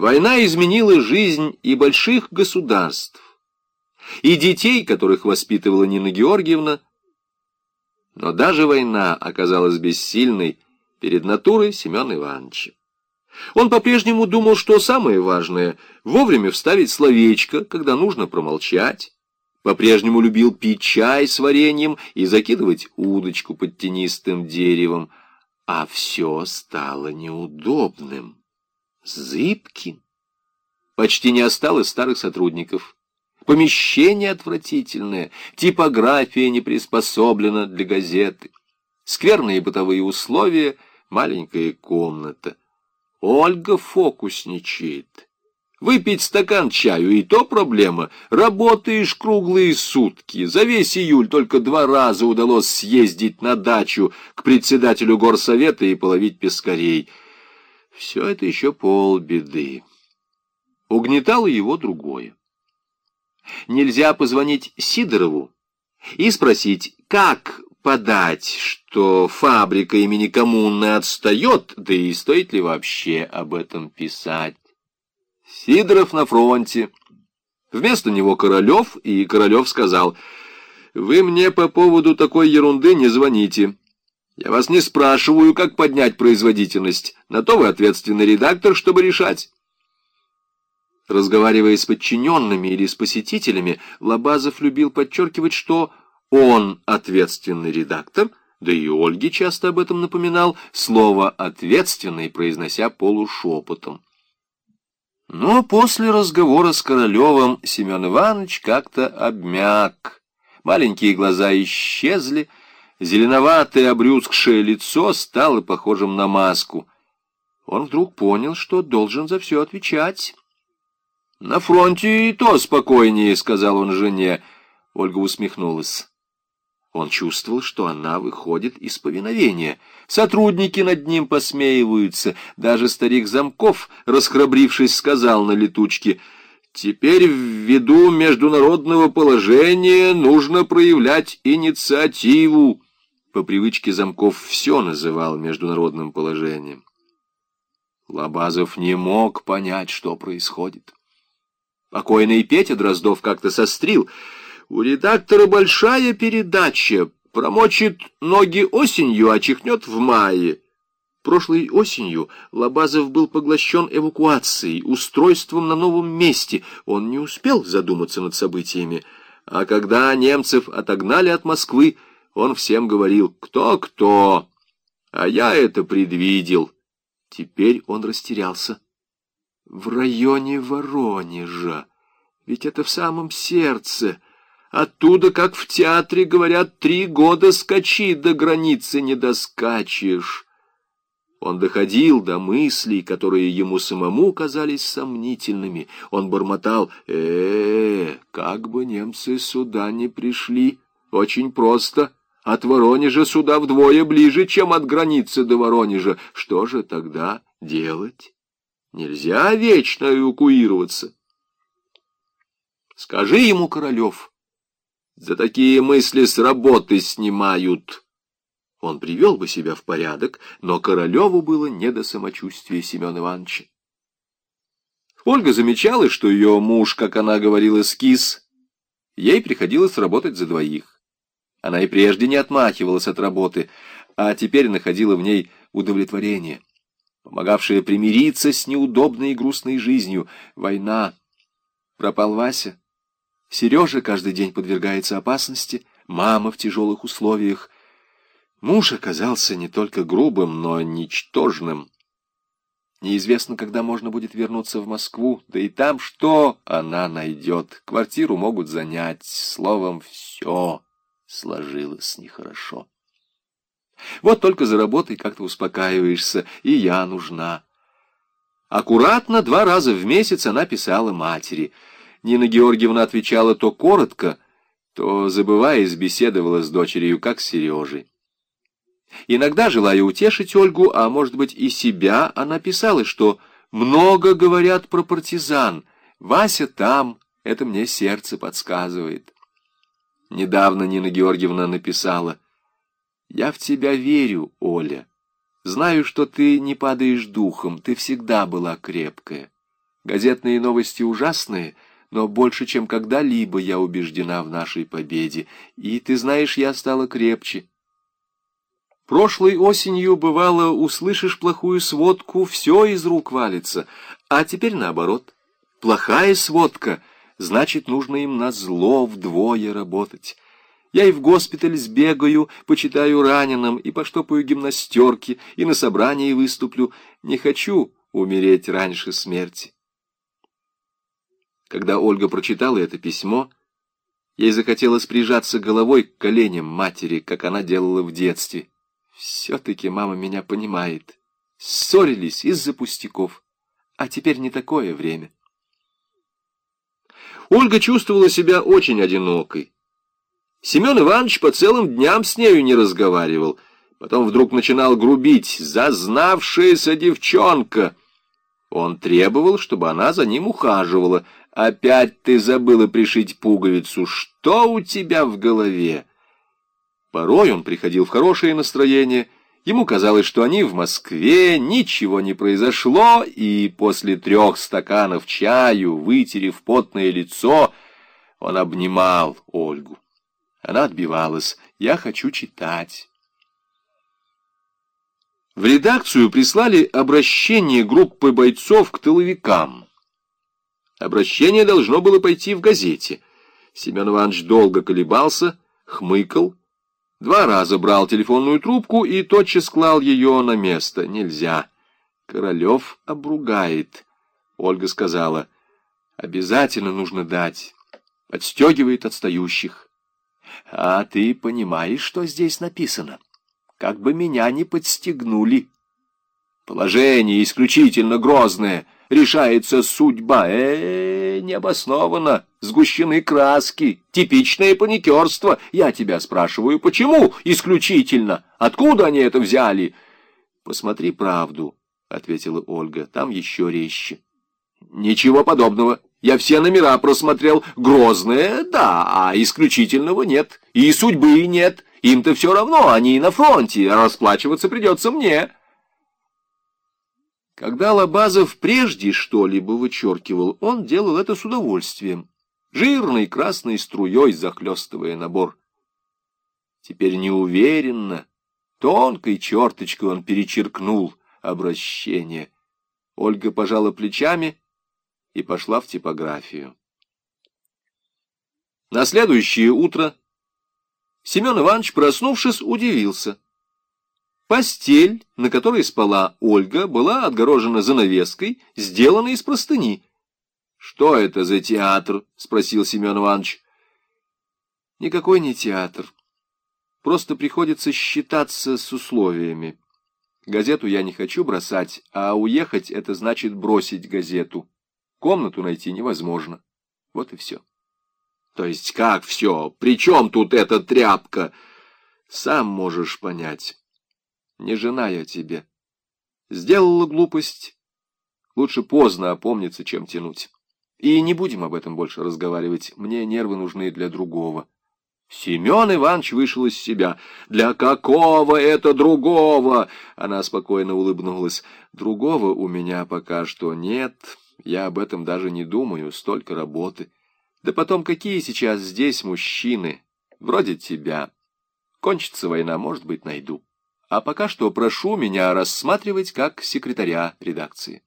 Война изменила жизнь и больших государств, и детей, которых воспитывала Нина Георгиевна, но даже война оказалась бессильной перед натурой Семена Ивановича. Он по-прежнему думал, что самое важное — вовремя вставить словечко, когда нужно промолчать. По-прежнему любил пить чай с вареньем и закидывать удочку под тенистым деревом. А все стало неудобным, зыбким. Почти не осталось старых сотрудников. Помещение отвратительное, типография не приспособлена для газеты. Скверные бытовые условия, маленькая комната. Ольга фокусничает. Выпить стакан чаю и то проблема. Работаешь круглые сутки. За весь июль только два раза удалось съездить на дачу к председателю горсовета и половить пескарей. Все это еще полбеды. Угнетало его другое. Нельзя позвонить Сидорову и спросить, как подать, что фабрика имени коммуны отстает, да и стоит ли вообще об этом писать. Сидоров на фронте. Вместо него Королев, и Королев сказал, «Вы мне по поводу такой ерунды не звоните. Я вас не спрашиваю, как поднять производительность. На то вы ответственный редактор, чтобы решать». Разговаривая с подчиненными или с посетителями, Лобазов любил подчеркивать, что он ответственный редактор, да и Ольге часто об этом напоминал, слово «ответственный» произнося полушепотом. Но после разговора с Королевым Семен Иванович как-то обмяк. Маленькие глаза исчезли, зеленоватое обрюзгшее лицо стало похожим на маску. Он вдруг понял, что должен за все отвечать. «На фронте и то спокойнее», — сказал он жене. Ольга усмехнулась. Он чувствовал, что она выходит из повиновения. Сотрудники над ним посмеиваются. Даже старик Замков, расхрабрившись, сказал на летучке, «Теперь ввиду международного положения нужно проявлять инициативу». По привычке Замков все называл международным положением. Лобазов не мог понять, что происходит. Покойный Петя Дроздов как-то сострил. У редактора большая передача. Промочит ноги осенью, а чихнет в мае. Прошлой осенью Лобазов был поглощен эвакуацией, устройством на новом месте. Он не успел задуматься над событиями. А когда немцев отогнали от Москвы, он всем говорил «Кто-кто?» А я это предвидел. Теперь он растерялся в районе Воронежа. Ведь это в самом сердце. Оттуда, как в театре, говорят, три года скачи, до границы не доскачешь. Он доходил до мыслей, которые ему самому казались сомнительными. Он бормотал, э, -э, -э как бы немцы сюда не пришли. Очень просто. От Воронежа сюда вдвое ближе, чем от границы до Воронежа. Что же тогда делать? Нельзя вечно эвакуироваться. Скажи ему, Королев, за такие мысли с работы снимают. Он привел бы себя в порядок, но Королеву было не до самочувствия Семена Ивановича. Ольга замечала, что ее муж, как она говорила, скис. Ей приходилось работать за двоих. Она и прежде не отмахивалась от работы, а теперь находила в ней удовлетворение помогавшая примириться с неудобной и грустной жизнью. Война. Пропал Вася. Сережа каждый день подвергается опасности, мама в тяжелых условиях. Муж оказался не только грубым, но ничтожным. Неизвестно, когда можно будет вернуться в Москву, да и там что она найдет. Квартиру могут занять, словом, все сложилось нехорошо. Вот только за работой как-то успокаиваешься, и я нужна. Аккуратно два раза в месяц она писала матери. Нина Георгиевна отвечала то коротко, то, забываясь, беседовала с дочерью, как с Сережей. Иногда, желая утешить Ольгу, а может быть и себя, она писала, что много говорят про партизан. Вася там, это мне сердце подсказывает. Недавно Нина Георгиевна написала — я в тебя верю, Оля. Знаю, что ты не падаешь духом, ты всегда была крепкая. Газетные новости ужасные, но больше, чем когда-либо я убеждена в нашей победе. И, ты знаешь, я стала крепче. Прошлой осенью, бывало, услышишь плохую сводку, все из рук валится, а теперь наоборот. Плохая сводка, значит, нужно им на зло вдвое работать. Я и в госпиталь сбегаю, почитаю раненым, и поштопаю гимнастерки, и на собрании выступлю. Не хочу умереть раньше смерти. Когда Ольга прочитала это письмо, ей захотелось прижаться головой к коленям матери, как она делала в детстве. Все-таки мама меня понимает. Ссорились из-за пустяков, а теперь не такое время. Ольга чувствовала себя очень одинокой. Семен Иванович по целым дням с нею не разговаривал. Потом вдруг начинал грубить. «Зазнавшаяся девчонка!» Он требовал, чтобы она за ним ухаживала. «Опять ты забыла пришить пуговицу. Что у тебя в голове?» Порой он приходил в хорошее настроение. Ему казалось, что они в Москве, ничего не произошло, и после трех стаканов чаю, вытерев потное лицо, он обнимал Ольгу. Она отбивалась. «Я хочу читать». В редакцию прислали обращение группы бойцов к тыловикам. Обращение должно было пойти в газете. Семен Иванович долго колебался, хмыкал, два раза брал телефонную трубку и тотчас клал ее на место. Нельзя. Королев обругает. Ольга сказала, обязательно нужно дать. Отстегивает отстающих. А ты понимаешь, что здесь написано? как бы меня не подстегнули. Положение исключительно грозное, решается судьба. Э, -э необоснованно, сгущены краски, типичное паникерство. Я тебя спрашиваю, почему исключительно? Откуда они это взяли? Посмотри правду, ответила Ольга, там еще резче. Ничего подобного. Я все номера просмотрел. Грозное, да, а исключительного нет. И судьбы нет. Им-то все равно, они на фронте, расплачиваться придется мне. Когда Лобазов прежде что-либо вычеркивал, он делал это с удовольствием, жирной красной струей захлестывая набор. Теперь неуверенно, тонкой черточкой он перечеркнул обращение. Ольга пожала плечами и пошла в типографию. На следующее утро Семен Иванович, проснувшись, удивился. Постель, на которой спала Ольга, была отгорожена занавеской, сделанной из простыни. — Что это за театр? — спросил Семен Иванович. — Никакой не театр. Просто приходится считаться с условиями. Газету я не хочу бросать, а уехать — это значит бросить газету. Комнату найти невозможно. Вот и все. То есть как все? При чем тут эта тряпка? Сам можешь понять. Не жена я тебе. Сделала глупость. Лучше поздно опомниться, чем тянуть. И не будем об этом больше разговаривать. Мне нервы нужны для другого. Семен Иванович вышел из себя. «Для какого это другого?» Она спокойно улыбнулась. «Другого у меня пока что нет. Я об этом даже не думаю. Столько работы». Да потом, какие сейчас здесь мужчины, вроде тебя? Кончится война, может быть, найду. А пока что прошу меня рассматривать как секретаря редакции.